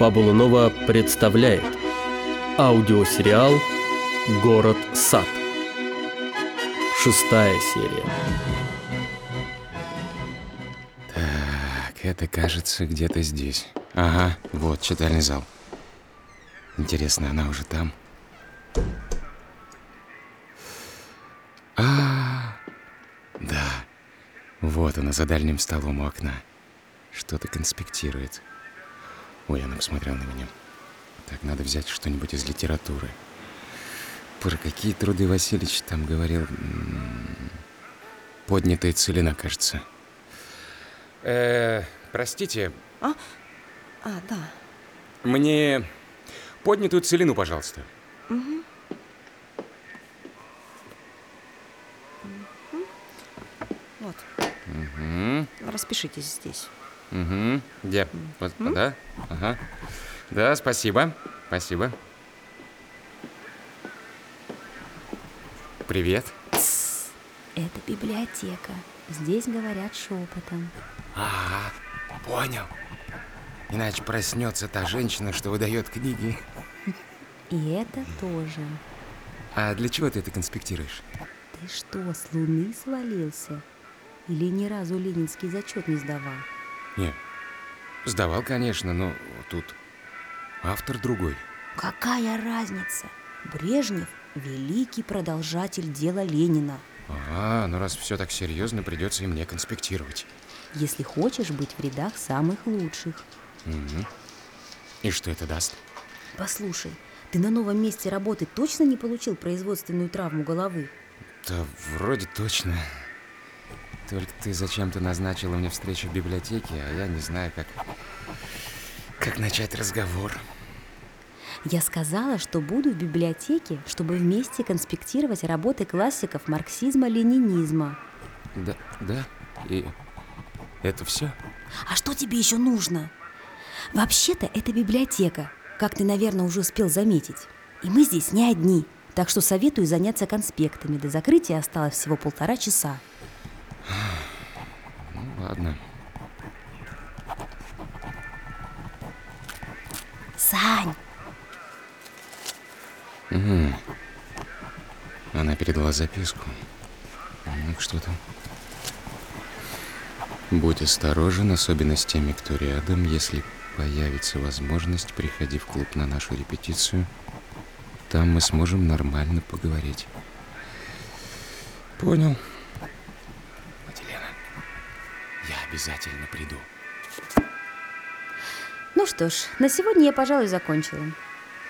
Фабула Нова представляет аудиосериал «Город-сад». Шестая серия. Так, это кажется где-то здесь. Ага, вот читальный зал. Интересно, она уже там? А, да. Вот она за дальним столом у окна. Что-то конспектирует. Ой, она посмотрела на меня. Так, надо взять что-нибудь из литературы. Про какие труды Васильевич там говорил? Поднятая целина, кажется. Э, простите, А, да. мне поднятую целину, пожалуйста. Вот. Угу, Распишитесь здесь. Угу. Где? Вот, да? Ага. Да, спасибо. Спасибо. Привет. Это библиотека. Здесь говорят шепотом. Ага, понял. Иначе проснется та женщина, что выдает книги. И это тоже. А для чего ты это конспектируешь? Ты что, с луны свалился? Или ни разу ленинский зачет не сдавал? Не, сдавал, конечно, но тут автор другой. Какая разница? Брежнев – великий продолжатель дела Ленина. А, ну раз все так серьезно, придется и мне конспектировать. Если хочешь быть в рядах самых лучших. Мгм. И что это даст? Послушай, ты на новом месте работы точно не получил производственную травму головы? Да вроде точно. Только ты зачем-то назначила мне встречу в библиотеке, а я не знаю, как... Как начать разговор. Я сказала, что буду в библиотеке, чтобы вместе конспектировать работы классиков марксизма-ленинизма. Да, да, и это все? А что тебе еще нужно? Вообще-то это библиотека, как ты, наверное, уже успел заметить. И мы здесь не одни, так что советую заняться конспектами. До закрытия осталось всего полтора часа. Ну, ладно. Сань, Она передала записку. Ну, что там? Будь осторожен, особенно с теми, кто рядом. Если появится возможность, приходи в клуб на нашу репетицию. Там мы сможем нормально поговорить. Понял. Обязательно приду. ну что ж, на сегодня я, пожалуй, закончила.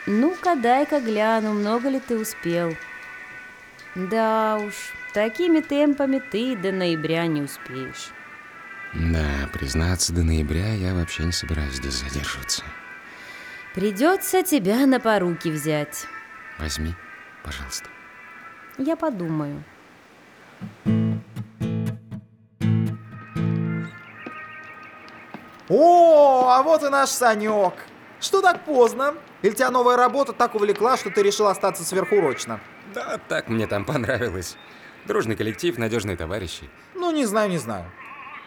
Ну-ка, дай-ка гляну, много ли ты успел. Да уж, такими темпами ты до ноября не успеешь. Да, признаться, до ноября я вообще не собираюсь здесь задерживаться. Придется тебя на поруки взять. Возьми, пожалуйста. Я подумаю. О, а вот и наш Санек. Что так поздно? Или тебя новая работа так увлекла, что ты решил остаться сверхурочно? Да, так мне там понравилось. Дружный коллектив, надежные товарищи. Ну, не знаю, не знаю.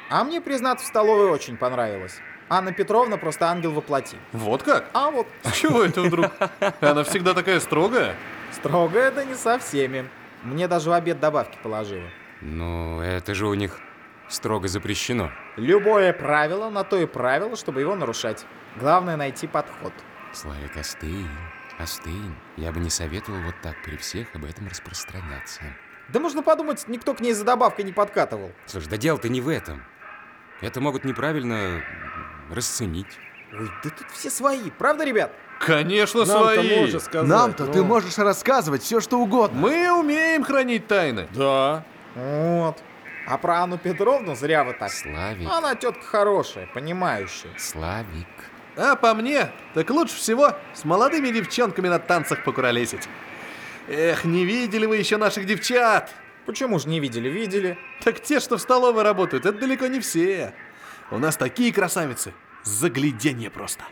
А мне, признаться, в столовой очень понравилось. Анна Петровна просто ангел воплоти. Вот как? А вот Чего это вдруг? Она всегда такая строгая? строгая, да не со всеми. Мне даже в обед добавки положила. Ну, это же у них строго запрещено. Любое правило на то и правило, чтобы его нарушать. Главное найти подход. Славик, остынь, остынь. Я бы не советовал вот так при всех об этом распространяться. Да можно подумать, никто к ней за добавкой не подкатывал. Слушай, да дело-то не в этом. Это могут неправильно расценить. Ой, да тут все свои, правда, ребят? Конечно, свои. Нам-то ты можешь рассказывать все, что угодно. Мы умеем хранить тайны. Да. Вот. А про Анну Петровну зря вы так. Славик, Она тетка хорошая, понимающая. Славик. А по мне, так лучше всего с молодыми девчонками на танцах покуролесить. Эх, не видели вы еще наших девчат. Почему же не видели? Видели. Так те, что в столовой работают, это далеко не все. У нас такие красавицы. Загляденье просто.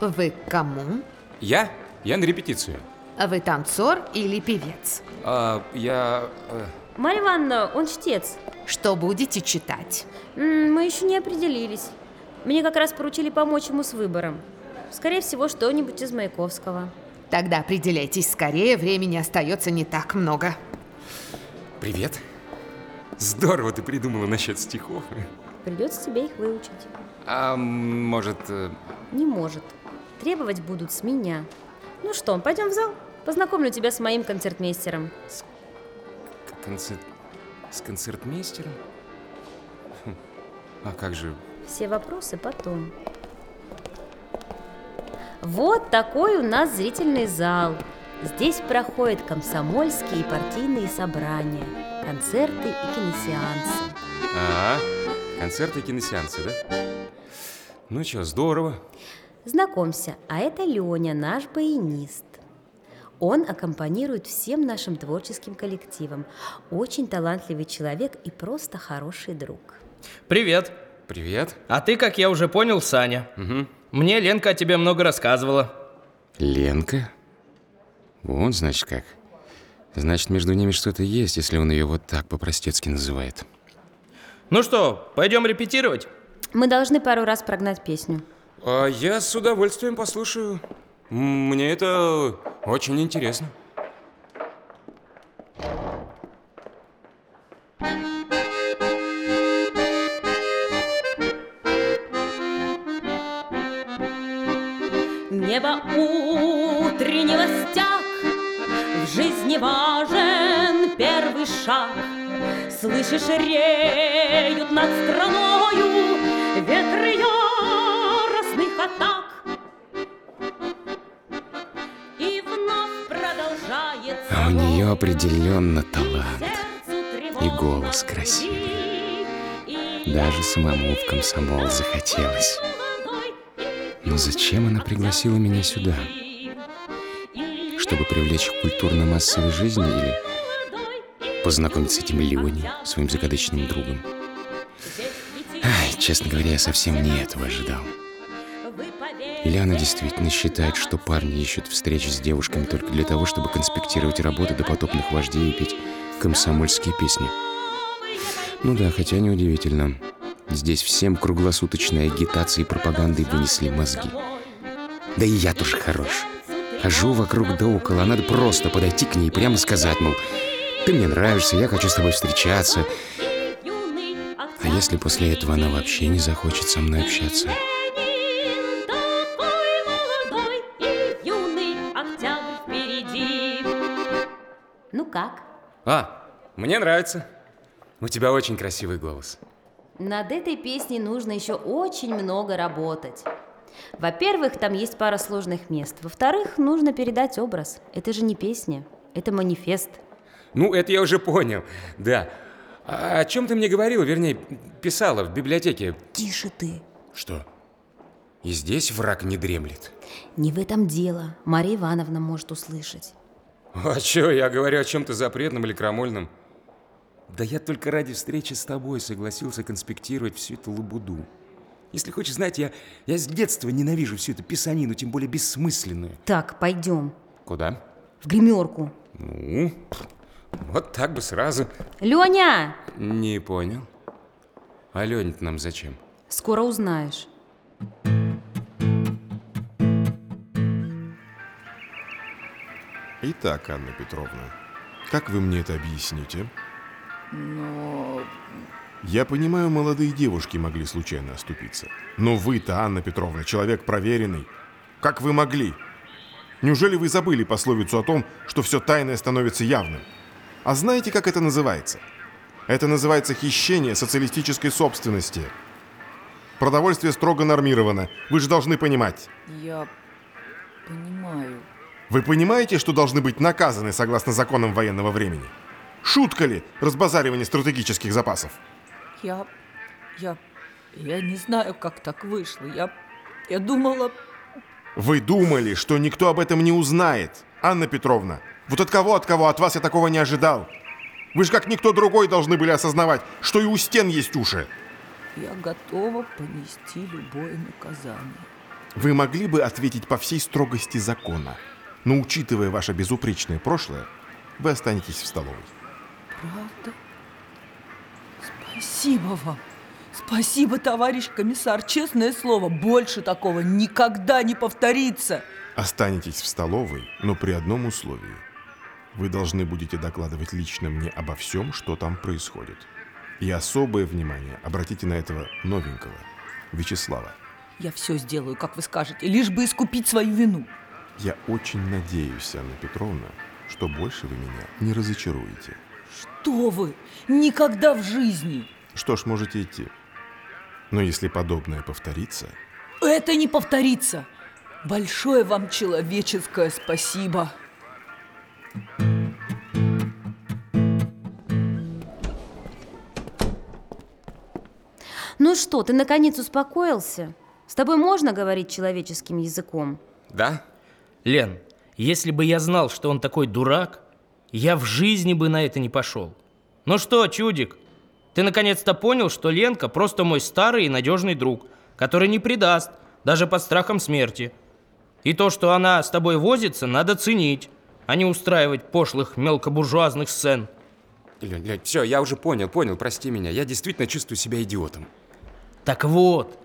Вы к кому? Я? Я на репетицию. А вы танцор или певец? А, я... э, Марья Ивановна, он чтец. Что будете читать? М, Мы еще не определились. Мне как раз поручили помочь ему с выбором. Скорее всего, что-нибудь из Маяковского. Тогда определяйтесь скорее, времени остается не так много. Привет. Здорово ты придумала насчет стихов. Придется тебе их выучить. А может... э, Не может. Требовать будут с меня. Ну что, пойдем в зал? Познакомлю тебя с моим концертмейстером. концерт... С концертмейстером? Хм, А как же... Все вопросы потом. Вот такой у нас зрительный зал. Здесь проходят комсомольские и партийные собрания, концерты и киносеансы. А, концерты и киносеансы, да? Ну что, здорово. Знакомься, а это Леня, наш баянист. Он аккомпанирует всем нашим творческим коллективам. Очень талантливый человек и просто хороший друг. Привет. Привет. А ты, как я уже понял, Саня. Угу. Мне Ленка о тебе много рассказывала. Ленка? Вон, значит, как. Значит, между ними что-то есть, если он ее вот так по-простецки называет. Ну что, пойдем репетировать? Мы должны пару раз прогнать песню. А я с удовольствием послушаю. Мне это очень интересно. Небо утреннего стяг В жизни важен первый шаг Слышишь, реют над страною Ветры яростных нее определенно талант. И голос красивый. Даже самому в комсомол захотелось. Но зачем она пригласила меня сюда? Чтобы привлечь к культурно-массовой жизни или познакомиться с этим Леоней, своим загадочным другом? Ай, честно говоря, я совсем не этого ожидал. Или она действительно считает, что парни ищут встреч с девушками только для того, чтобы конспектировать работы допотопных вождей и петь комсомольские песни? Ну да, хотя неудивительно. Здесь всем круглосуточной агитацией и пропагандой вынесли мозги. Да и я тоже хорош. Хожу вокруг да около, а надо просто подойти к ней и прямо сказать, мол, ты мне нравишься, я хочу с тобой встречаться. А если после этого она вообще не захочет со мной общаться? Как? А, мне нравится. У тебя очень красивый голос. Над этой песней нужно еще очень много работать. Во-первых, там есть пара сложных мест. Во-вторых, нужно передать образ. Это же не песня, это манифест. Ну, это я уже понял, да. А о чем ты мне говорила, вернее, писала в библиотеке? Тише ты. Что? И здесь враг не дремлет. Не в этом дело. Мария Ивановна может услышать. А чё, я говорю о чем-то запретном или крамольном? Да я только ради встречи с тобой согласился конспектировать всю эту лабуду. Если хочешь знать, я, я с детства ненавижу всю эту писанину, тем более бессмысленную. Так, пойдем. Куда? В гримерку. Ну, вот так бы сразу. Леня! Не понял. А Леня нам зачем? Скоро узнаешь. Итак, Анна Петровна, как вы мне это объясните? Но Я понимаю, молодые девушки могли случайно оступиться. Но вы-то, Анна Петровна, человек проверенный. Как вы могли? Неужели вы забыли пословицу о том, что все тайное становится явным? А знаете, как это называется? Это называется хищение социалистической собственности. Продовольствие строго нормировано. Вы же должны понимать. я понимаю. Вы понимаете, что должны быть наказаны согласно законам военного времени? Шутка ли разбазаривание стратегических запасов? Я... я... я не знаю, как так вышло. Я... я думала... Вы думали, что никто об этом не узнает, Анна Петровна? Вот от кого, от кого, от вас я такого не ожидал. Вы же как никто другой должны были осознавать, что и у стен есть уши. Я готова понести любое наказание. Вы могли бы ответить по всей строгости закона. Но учитывая ваше безупречное прошлое, вы останетесь в столовой. Правда? Спасибо вам. Спасибо, товарищ комиссар. Честное слово, больше такого никогда не повторится. Останетесь в столовой, но при одном условии. Вы должны будете докладывать лично мне обо всем, что там происходит. И особое внимание обратите на этого новенького, Вячеслава. Я все сделаю, как вы скажете, лишь бы искупить свою вину. Я очень надеюсь, Анна Петровна, что больше вы меня не разочаруете. Что вы? Никогда в жизни. Что ж, можете идти. Но если подобное повторится, Это не повторится. Большое вам человеческое спасибо. Ну что, ты наконец успокоился? С тобой можно говорить человеческим языком? Да? Лен, если бы я знал, что он такой дурак, я в жизни бы на это не пошел. Ну что, чудик, ты наконец-то понял, что Ленка просто мой старый и надежный друг, который не предаст, даже под страхом смерти. И то, что она с тобой возится, надо ценить, а не устраивать пошлых мелкобуржуазных сцен. Лень, Лень, все, я уже понял, понял, прости меня. Я действительно чувствую себя идиотом. Так вот,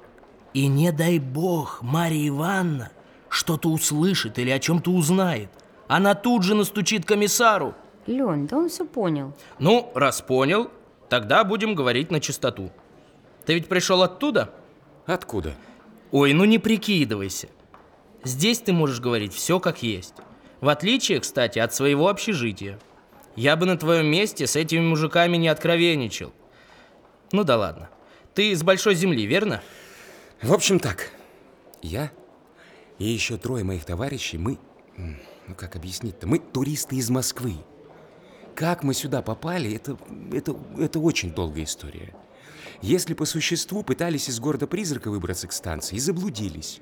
и не дай бог Марья Ивановна что-то услышит или о чем-то узнает. Она тут же настучит комиссару. Лень, да он все понял. Ну, раз понял, тогда будем говорить на чистоту. Ты ведь пришел оттуда? Откуда? Ой, ну не прикидывайся. Здесь ты можешь говорить все как есть. В отличие, кстати, от своего общежития. Я бы на твоем месте с этими мужиками не откровенничал. Ну да ладно. Ты с большой земли, верно? В общем так, я и еще трое моих товарищей, мы, ну как объяснить-то, мы туристы из Москвы. Как мы сюда попали, это, это, это очень долгая история. Если по существу пытались из города призрака выбраться к станции и заблудились.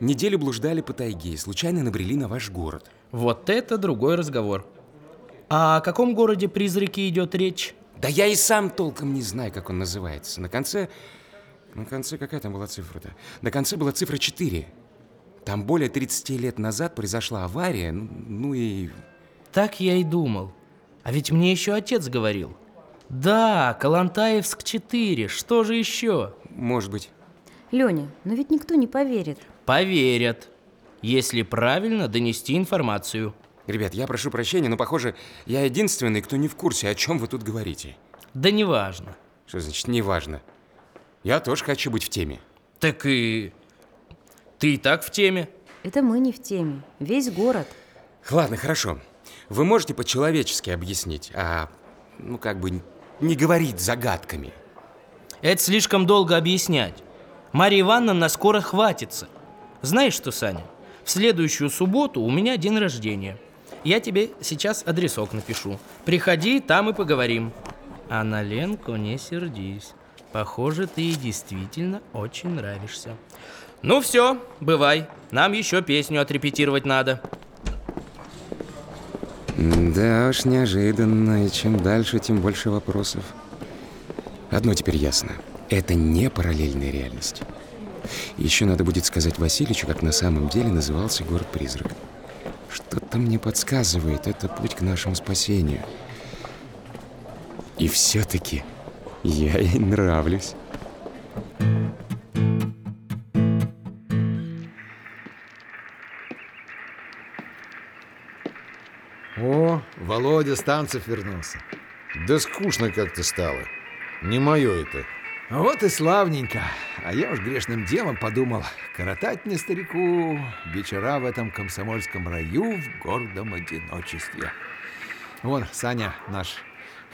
Неделю блуждали по тайге и случайно набрели на ваш город. Вот это другой разговор. А о каком городе призраки идет речь? Да я и сам толком не знаю, как он называется. На конце... На конце какая там была цифра-то? На конце была цифра 4. Там более 30 лет назад произошла авария, ну, ну и... Так я и думал. А ведь мне еще отец говорил. Да, Калантаевск 4, что же еще? Может быть. Леня, но ведь никто не поверит. Поверят, если правильно донести информацию. Ребят, я прошу прощения, но, похоже, я единственный, кто не в курсе, о чем вы тут говорите. Да неважно. Что значит «неважно»? Я тоже хочу быть в теме. Так и... Ты и так в теме. Это мы не в теме. Весь город. Ладно, хорошо. Вы можете по-человечески объяснить, а, ну, как бы, не говорить загадками. Это слишком долго объяснять. Марья Ивановна на скоро хватится. Знаешь что, Саня? В следующую субботу у меня день рождения. Я тебе сейчас адресок напишу. Приходи, там и поговорим. А на Ленку не сердись. Похоже, ты ей действительно очень нравишься. Ну все, бывай. Нам еще песню отрепетировать надо. Да уж, неожиданно. И чем дальше, тем больше вопросов. Одно теперь ясно. Это не параллельная реальность. Еще надо будет сказать Васильевичу, как на самом деле назывался город-призрак. Что-то мне подсказывает, это путь к нашему спасению. И все-таки я ей нравлюсь. Володя Станцев вернулся. Да скучно как-то стало. Не мое это. Вот и славненько. А я уж грешным делом подумал, коротать мне старику вечера в этом комсомольском раю в гордом одиночестве. Вон, Саня наш,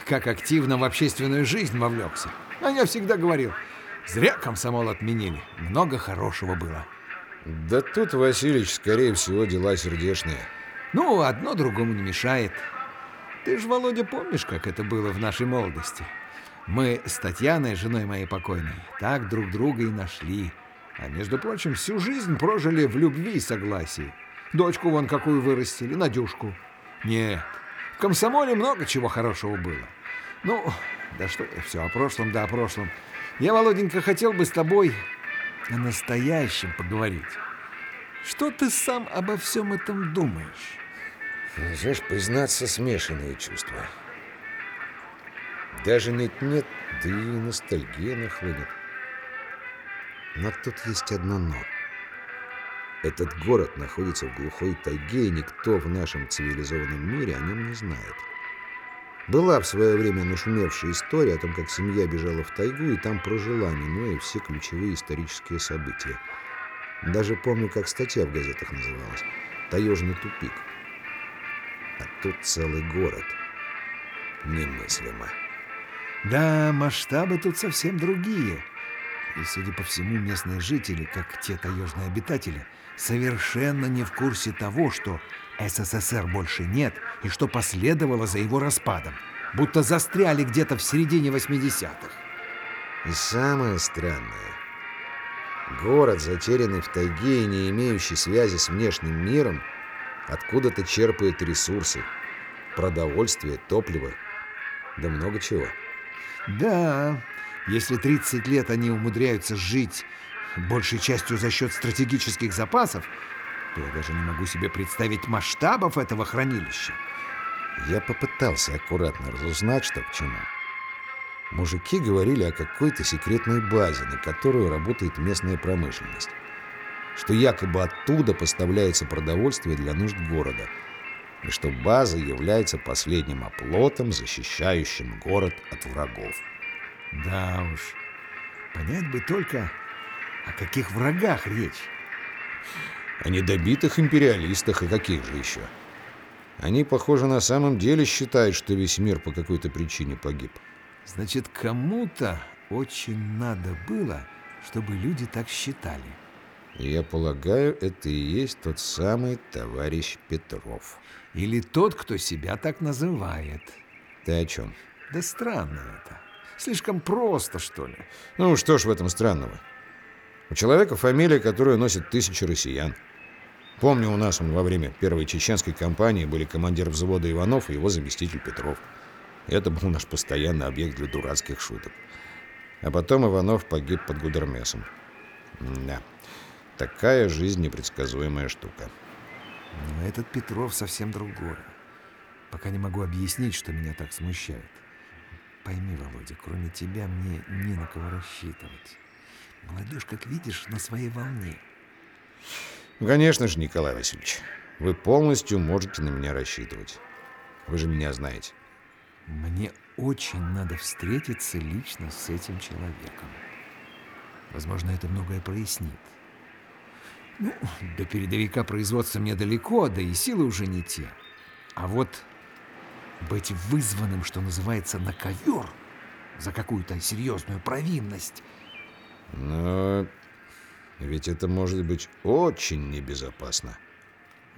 как активно в общественную жизнь вовлекся. А я всегда говорил, зря комсомол отменили, много хорошего было. Да тут, Васильевич, скорее всего, дела сердечные. Ну, одно другому не мешает. Ты ж, Володя, помнишь, как это было в нашей молодости? Мы с Татьяной, женой моей покойной, так друг друга и нашли. А между прочим, всю жизнь прожили в любви и согласии. Дочку вон какую вырастили, Надюшку. Нет, в комсомоле много чего хорошего было. Ну, да что все о прошлом, да о прошлом. Я, Володенька, хотел бы с тобой о настоящем поговорить. Что ты сам обо всем этом думаешь? Знаешь, признаться, смешанные чувства. Даже нет-нет, да и ностальгия нахлынет. Но тут есть одно «но». Этот город находится в глухой тайге, и никто в нашем цивилизованном мире о нем не знает. Была в свое время нашумевшая история о том, как семья бежала в тайгу и там прожила, минуя все ключевые исторические события. Даже помню, как статья в газетах называлась «Таежный тупик». Тут целый город. Немыслимо. Да, масштабы тут совсем другие. И, судя по всему, местные жители, как те таежные обитатели, совершенно не в курсе того, что СССР больше нет и что последовало за его распадом. Будто застряли где-то в середине 80-х. И самое странное. Город, затерянный в тайге и не имеющий связи с внешним миром, откуда-то черпает ресурсы. Продовольствие, топливо, да много чего. Да, если 30 лет они умудряются жить большей частью за счет стратегических запасов, то я даже не могу себе представить масштабов этого хранилища. Я попытался аккуратно разузнать, что к чему. Мужики говорили о какой-то секретной базе, на которую работает местная промышленность. Что якобы оттуда поставляется продовольствие для нужд города. И что база является последним оплотом, защищающим город от врагов. Да уж, понять бы только, о каких врагах речь. О недобитых империалистах и каких же еще? Они, похоже, на самом деле считают, что весь мир по какой-то причине погиб. Значит, кому-то очень надо было, чтобы люди так считали. Я полагаю, это и есть тот самый товарищ Петров. Или тот, кто себя так называет. Ты о чем? Да странно это. Слишком просто, что ли? Ну, что ж в этом странного? У человека фамилия, которую носит тысячи россиян. Помню, у нас он во время первой чеченской кампании были командир взвода Иванов и его заместитель Петров. Это был наш постоянный объект для дурацких шуток. А потом Иванов погиб под Гудермесом. Да, такая жизнь непредсказуемая штука. Но этот Петров совсем другой. Пока не могу объяснить, что меня так смущает. Пойми, Володя, кроме тебя мне не на кого рассчитывать. Молодежь, как видишь, на своей волне. Конечно же, Николай Васильевич. Вы полностью можете на меня рассчитывать. Вы же меня знаете. Мне очень надо встретиться лично с этим человеком. Возможно, это многое прояснит. Ну, до передовика производства мне далеко, да и силы уже не те. А вот быть вызванным, что называется, на ковер за какую-то серьезную провинность. Но ведь это может быть очень небезопасно.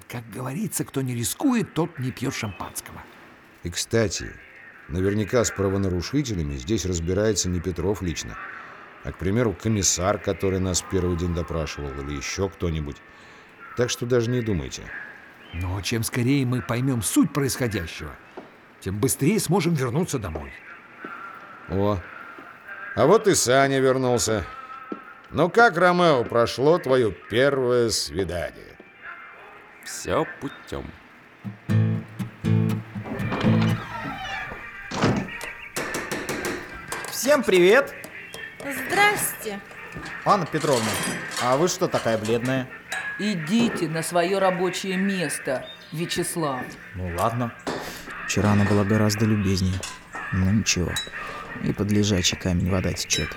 Как говорится, кто не рискует, тот не пьет шампанского. И, кстати, наверняка с правонарушителями здесь разбирается не Петров лично, а, к примеру, комиссар, который нас в первый день допрашивал, или еще кто-нибудь. Так что даже не думайте. Но чем скорее мы поймем суть происходящего, тем быстрее сможем вернуться домой. О, а вот и Саня вернулся. Ну как, Ромео, прошло твое первое свидание? Все путем. Всем привет! Здрасте. Анна Петровна, а вы что такая бледная? Идите на свое рабочее место, Вячеслав. Ну ладно. Вчера она была гораздо любезнее. Ну ничего. И под лежачий камень вода течет.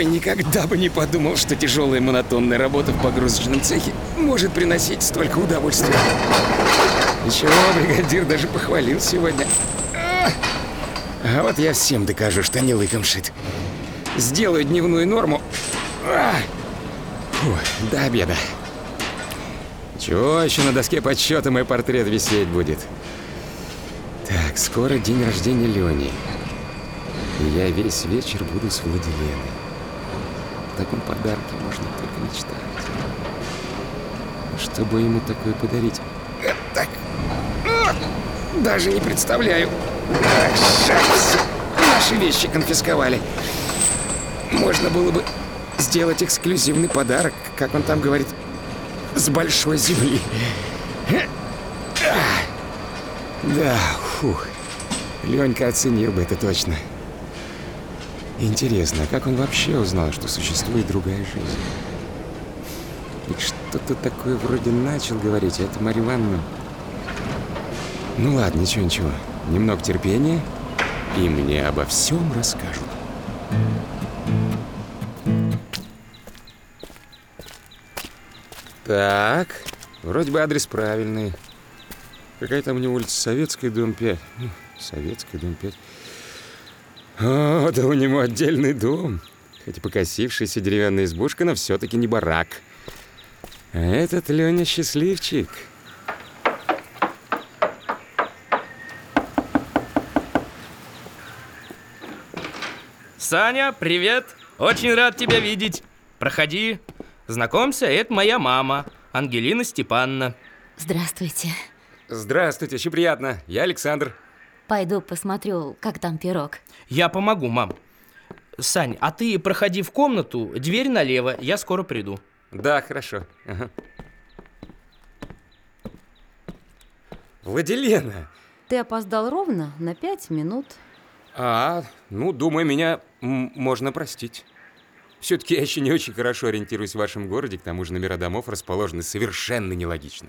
Ой, никогда бы не подумал, что тяжелая монотонная работа в погрузочном цехе может приносить столько удовольствия. Ничего, бригадир даже похвалил сегодня. А вот я всем докажу, что не лыком шит. Сделаю дневную норму. Фу, до обеда. Чего еще на доске подсчета мой портрет висеть будет? Так, скоро день рождения Лени. Я весь вечер буду с Владиленой. Таком подарке можно только мечтать. Чтобы ему такое подарить? Так. О, даже не представляю. Так, шайс. Наши вещи конфисковали. Можно было бы сделать эксклюзивный подарок, как он там говорит, с большой земли. Да, фух. Ленька оценил бы это точно. Интересно, как он вообще узнал, что существует другая жизнь? Ведь что-то такое вроде начал говорить, а это Марья Ивановна... Ну ладно, ничего, ничего. Немного терпения, и мне обо всем расскажут. Так, вроде бы адрес правильный. Какая там у него улица? Советская, дом 5. Хм, Советская, дом 5. О, да у него отдельный дом. Хоть и покосившаяся деревянная избушка, но все-таки не барак. А этот Леня счастливчик. Саня, привет! Очень рад тебя видеть. Проходи. Знакомься, это моя мама, Ангелина Степановна. Здравствуйте. Здравствуйте, очень приятно. Я Александр. Пойду посмотрю, как там пирог. Я помогу, мам. Сань, а ты проходи в комнату, дверь налево, я скоро приду. Да, хорошо. Ага. Владилена! Ты опоздал ровно на пять минут. А, ну, думаю, меня можно простить. Все-таки я еще не очень хорошо ориентируюсь в вашем городе, к тому же номера домов расположены совершенно нелогично.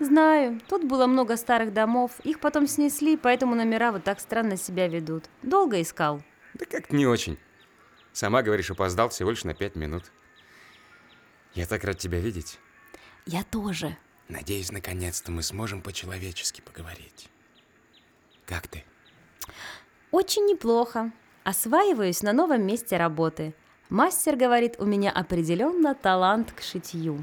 Знаю, тут было много старых домов, их потом снесли, поэтому номера вот так странно себя ведут. Долго искал? Да как-то не очень. Сама говоришь, опоздал всего лишь на пять минут. Я так рад тебя видеть. Я тоже. Надеюсь, наконец-то мы сможем по-человечески поговорить. Как ты? Очень неплохо. Осваиваюсь на новом месте работы. Мастер говорит, у меня определенно талант к шитью.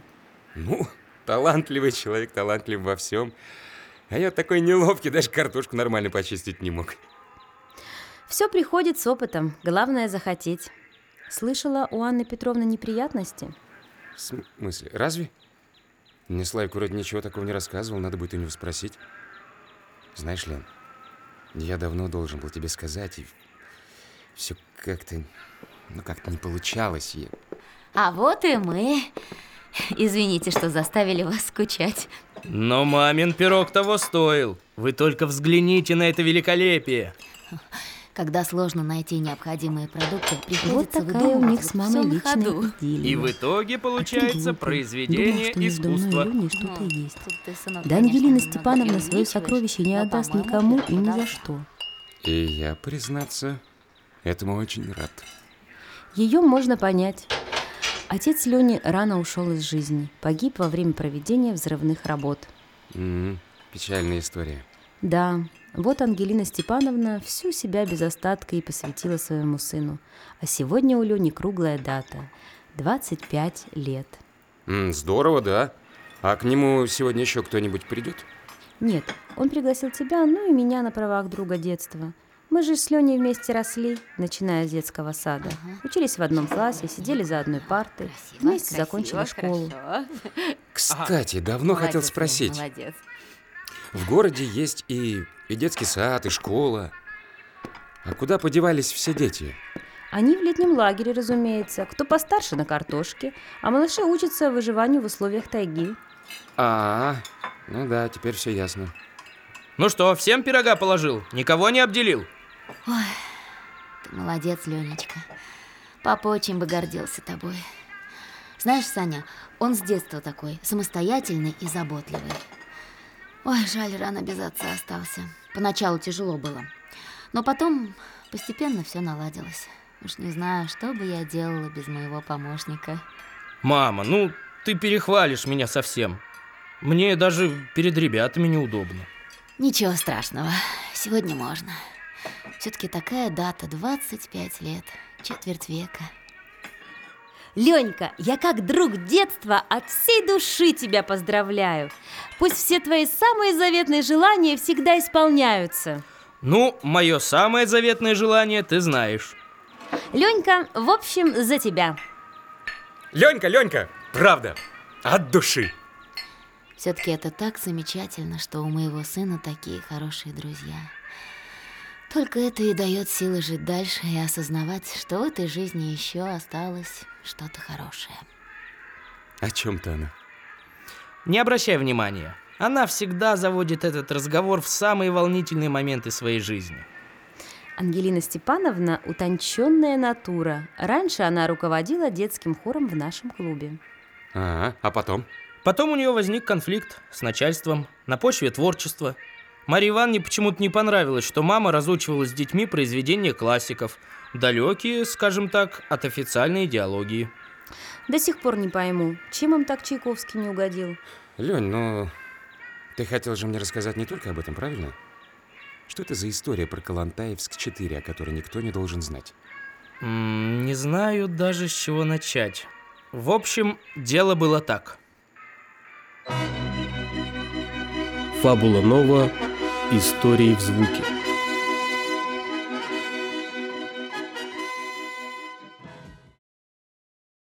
Ну, талантливый человек, талантлив во всем. А я такой неловкий, даже картошку нормально почистить не мог. Все приходит с опытом, главное захотеть. Слышала, у Анны Петровны неприятности? В смысле, разве? Мне Славик вроде ничего такого не рассказывал, надо будет у него спросить. Знаешь, Лен, я давно должен был тебе сказать, и все как-то, ну как-то не получалось. И... А вот и мы. Извините, что заставили вас скучать. Но мамин пирог того стоил. Вы только взгляните на это великолепие. Когда сложно найти необходимые продукты, приходится Вот такая у них с мамой личная ходу. И в итоге получается произведение что между мной и искусства. Леней что-то есть. Да Ангелина конечно, Степановна свое сокровище не отдаст никому и ни за что. И я, признаться, этому очень рад. Ее можно понять. Отец Лени рано ушел из жизни, погиб во время проведения взрывных работ. М, печальная история. Да, вот Ангелина Степановна всю себя без остатка и посвятила своему сыну. А сегодня у Лени круглая дата – 25 лет. М, здорово, да. А к нему сегодня еще кто-нибудь придет? Нет, он пригласил тебя, ну и меня на правах друга детства. Мы же с Леней вместе росли, начиная с детского сада. Учились в одном классе, сидели за одной партой, вместе закончили школу. Кстати, давно хотел Молодец, Лен, спросить. Молодец. В городе есть и, и детский сад, и школа. А куда подевались все дети? Они в летнем лагере, разумеется. Кто постарше на картошке, а малыши учатся выживанию в условиях тайги. А, ну да, теперь все ясно. Ну что, всем пирога положил? Никого не обделил? Ой, ты молодец, Ленечка. Папа очень бы гордился тобой. Знаешь, Саня, он с детства такой, самостоятельный и заботливый. Ой, жаль, рано без отца остался. Поначалу тяжело было. Но потом постепенно все наладилось. Уж не знаю, что бы я делала без моего помощника. Мама, ну ты перехвалишь меня совсем. Мне даже перед ребятами неудобно. Ничего страшного, сегодня можно. Все-таки такая дата, 25 лет, четверть века. Ленька, я как друг детства от всей души тебя поздравляю. Пусть все твои самые заветные желания всегда исполняются. Ну, мое самое заветное желание ты знаешь. Ленька, в общем, за тебя. Ленька, Ленька, правда, от души. Все-таки это так замечательно, что у моего сына такие хорошие друзья. Только это и дает силы жить дальше и осознавать, что в этой жизни еще осталось что-то хорошее. О чем-то она. Не обращай внимания. Она всегда заводит этот разговор в самые волнительные моменты своей жизни. Ангелина Степановна – утонченная натура. Раньше она руководила детским хором в нашем клубе. А, а потом? Потом у нее возник конфликт с начальством на почве творчества. Марии Ивановне почему-то не понравилось, что мама разучивала с детьми произведения классиков, далекие, скажем так, от официальной идеологии. До сих пор не пойму, чем им так Чайковский не угодил. Лень, ну... Ты хотел же мне рассказать не только об этом, правильно? Что это за история про Калантаевск-4, о которой никто не должен знать? М, не знаю даже с чего начать. В общем, дело было так. Фабула Нова. Истории в звуке.